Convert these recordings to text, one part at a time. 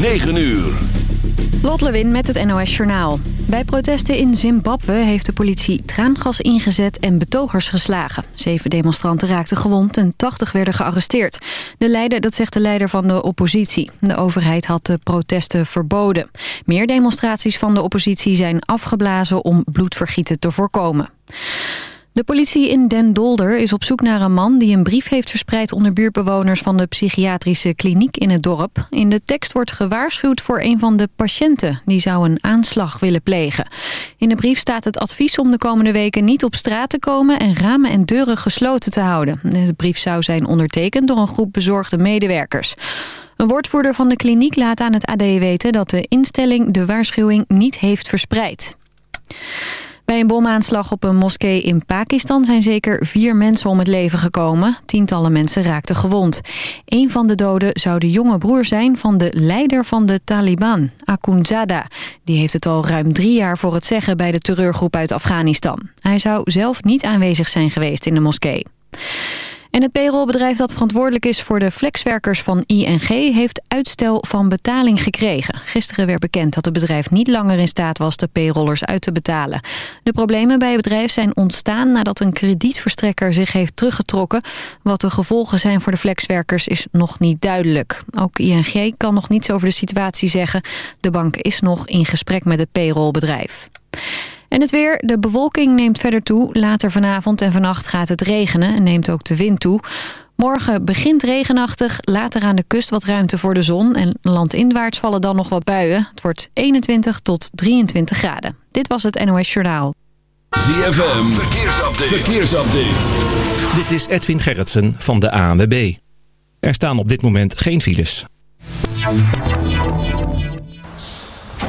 9 uur. Lot Lewin met het NOS Journaal. Bij protesten in Zimbabwe heeft de politie traangas ingezet en betogers geslagen. Zeven demonstranten raakten gewond en 80 werden gearresteerd. De leider, dat zegt de leider van de oppositie. De overheid had de protesten verboden. Meer demonstraties van de oppositie zijn afgeblazen om bloedvergieten te voorkomen. De politie in Den Dolder is op zoek naar een man die een brief heeft verspreid onder buurtbewoners van de psychiatrische kliniek in het dorp. In de tekst wordt gewaarschuwd voor een van de patiënten die zou een aanslag willen plegen. In de brief staat het advies om de komende weken niet op straat te komen en ramen en deuren gesloten te houden. De brief zou zijn ondertekend door een groep bezorgde medewerkers. Een woordvoerder van de kliniek laat aan het AD weten dat de instelling de waarschuwing niet heeft verspreid. Bij een bomaanslag op een moskee in Pakistan zijn zeker vier mensen om het leven gekomen. Tientallen mensen raakten gewond. Een van de doden zou de jonge broer zijn van de leider van de Taliban, Akhundzada. Die heeft het al ruim drie jaar voor het zeggen bij de terreurgroep uit Afghanistan. Hij zou zelf niet aanwezig zijn geweest in de moskee. En het payrollbedrijf dat verantwoordelijk is voor de flexwerkers van ING... heeft uitstel van betaling gekregen. Gisteren werd bekend dat het bedrijf niet langer in staat was... de payrollers uit te betalen. De problemen bij het bedrijf zijn ontstaan nadat een kredietverstrekker zich heeft teruggetrokken. Wat de gevolgen zijn voor de flexwerkers is nog niet duidelijk. Ook ING kan nog niets over de situatie zeggen. De bank is nog in gesprek met het payrollbedrijf. En het weer, de bewolking neemt verder toe. Later vanavond en vannacht gaat het regenen en neemt ook de wind toe. Morgen begint regenachtig, later aan de kust wat ruimte voor de zon... en landinwaarts vallen dan nog wat buien. Het wordt 21 tot 23 graden. Dit was het NOS Journaal. ZFM, verkeersupdate. verkeersupdate. Dit is Edwin Gerritsen van de ANWB. Er staan op dit moment geen files.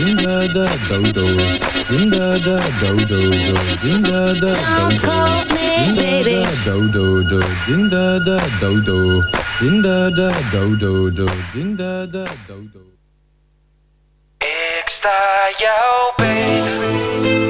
Da ding da da do do do, ding da da do do, ding da da do do do, ding da da do ding da da do do do, ding da da do do. Ik sta jou.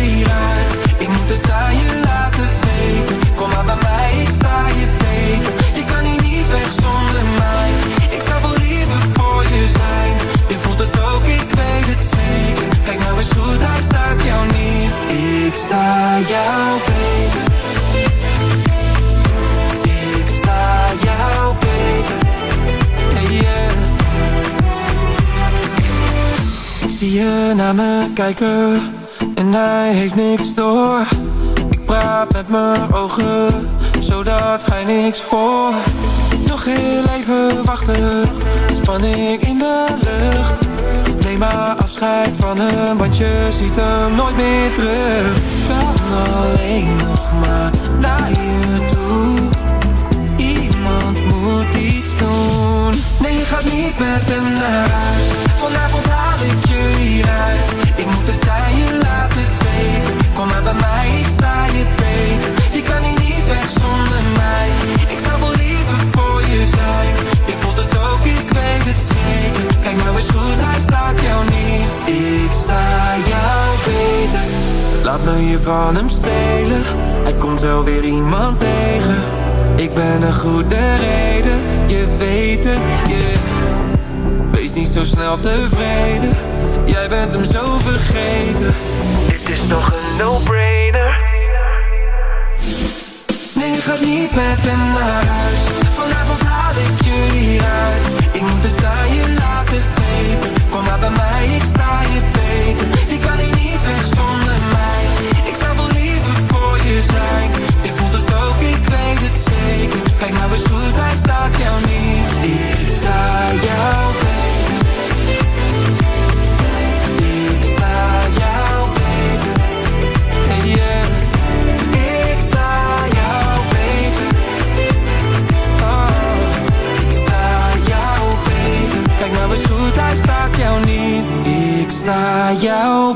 weg zonder mij. Ik zou wel liever voor je zijn. Je voelt het ook, ik weet het zeker. Kijk nou eens goed, hij staat jou niet Ik sta jou beter. Ik sta jou beter. Hey yeah. Ik zie je naar me kijken en hij heeft niks door. Ik praat met mijn ogen Zodat hij niks hoort Nog heel even wachten. Spanning in de lucht. Neem maar afscheid van hem Want je ziet hem nooit meer terug. Kan alleen nog maar naar je toe. Iemand moet iets doen. Nee, je gaat niet met hem naar huis. Vanavond haal ik je hieruit. Ik moet het aan je laten weten. Kom maar bij mij, ik sta je beter nou eens goed, hij staat jou niet. Ik sta jou beter. Laat me je van hem stelen. Hij komt wel weer iemand tegen. Ik ben een goede reden. Je weet het, yeah. Wees niet zo snel tevreden. Jij bent hem zo vergeten. Dit is toch een no-brainer je gaat niet met hem naar huis. Vanavond haal ik je hieruit Ik moet het aan je laten weten. Kom maar bij mij, ik sta je beter. Je kan hier niet weg zonder mij. Ik zou wel liever voor je zijn. Je voelt het ook, ik weet het zeker. Kijk nou eens goed, hij staat jou niet. Ik sta jou Ja, jou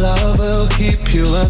love will keep you up.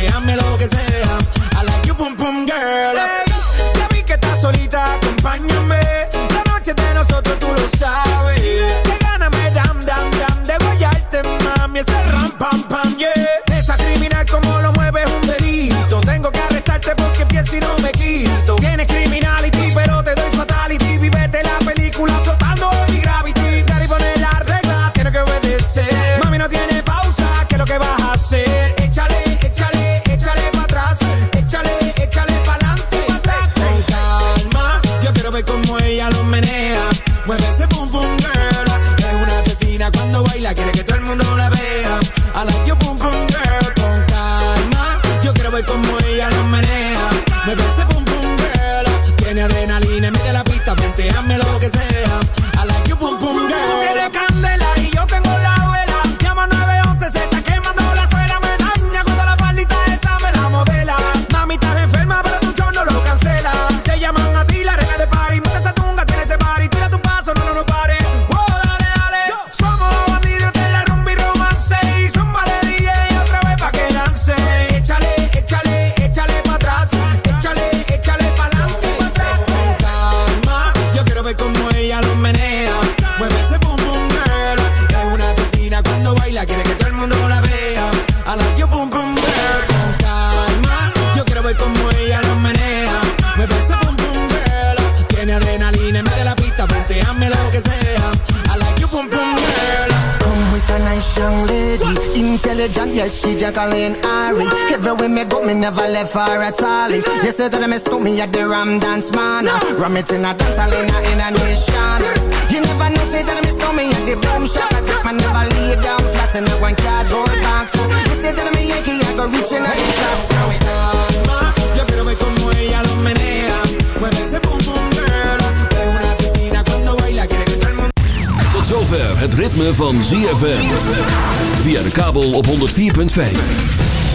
Déjame lo que sea. I like you, pum pum girl. Hey, ya vi que estás solita, acompáñame. La noche de nosotros tú lo sabes. fire at all. You said that I missed me at the Ram Dance Man. No. Ram it in a dance hall in a, in a nation. You never know, say that I missed me at the boom shop. I take my never lay down flat in a one cardboard box. You said that I'm a Yankee, I go reaching out the top. So it. Yo quiero ver como ella lo menea. Mueve ese boom boom girl. Es una asesina cuando baila, quiere que todo el mundo... Tot zover het ritme van ZFM. Via de kabel op 104.5.